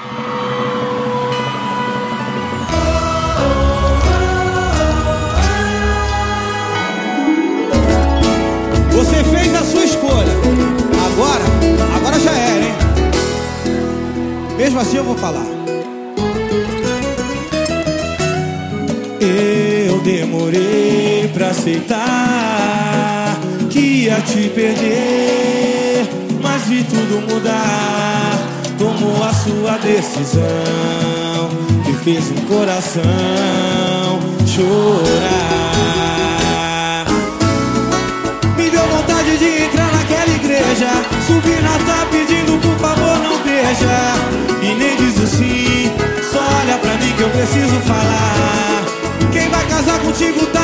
Você fez a sua escolha. Agora, agora já era, hein? Mesmo assim eu vou falar. Eu demorei pra aceitar que ia te perder, mas vi tudo mudar. Sua decisão que fez um coração chorar. Me deu vontade de entrar naquela igreja, subir na tá pedindo por favor não beija e nem diz o sim. Só olha pra mim que eu preciso falar. Quem vai casar contigo tá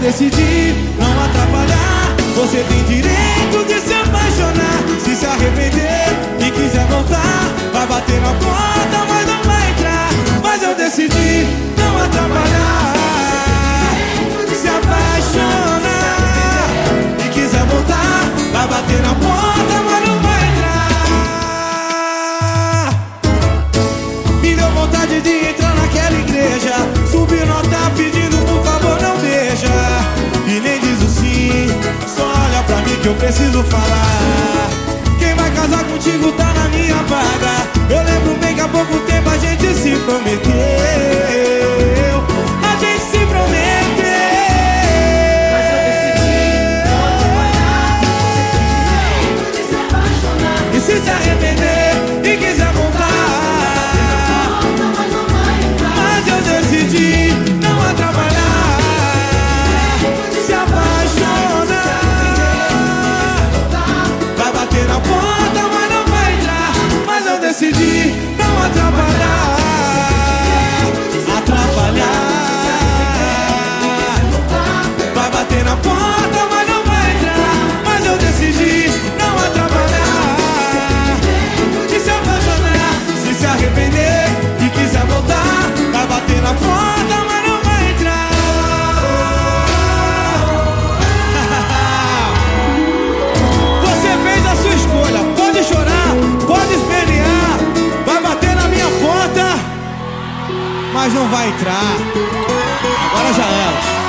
Decidi não atrapalhar. Você tem direito de se apaixonar. Se se arrepender e quiser voltar, vai bater na porta, mas não vai entrar. Mas eu decidi não atrapalhar. Se apaixonar e quiser voltar, vai bater na porta, mas não vai entrar. Me deu vontade de entrar naquela igreja, subir nota pedindo preciso falar. Quem vai casar contigo tá na minha vaga. Eu lembro bem que há pouco tempo a gente se prometeu. Decidi não mas não vai entrar. Agora já era.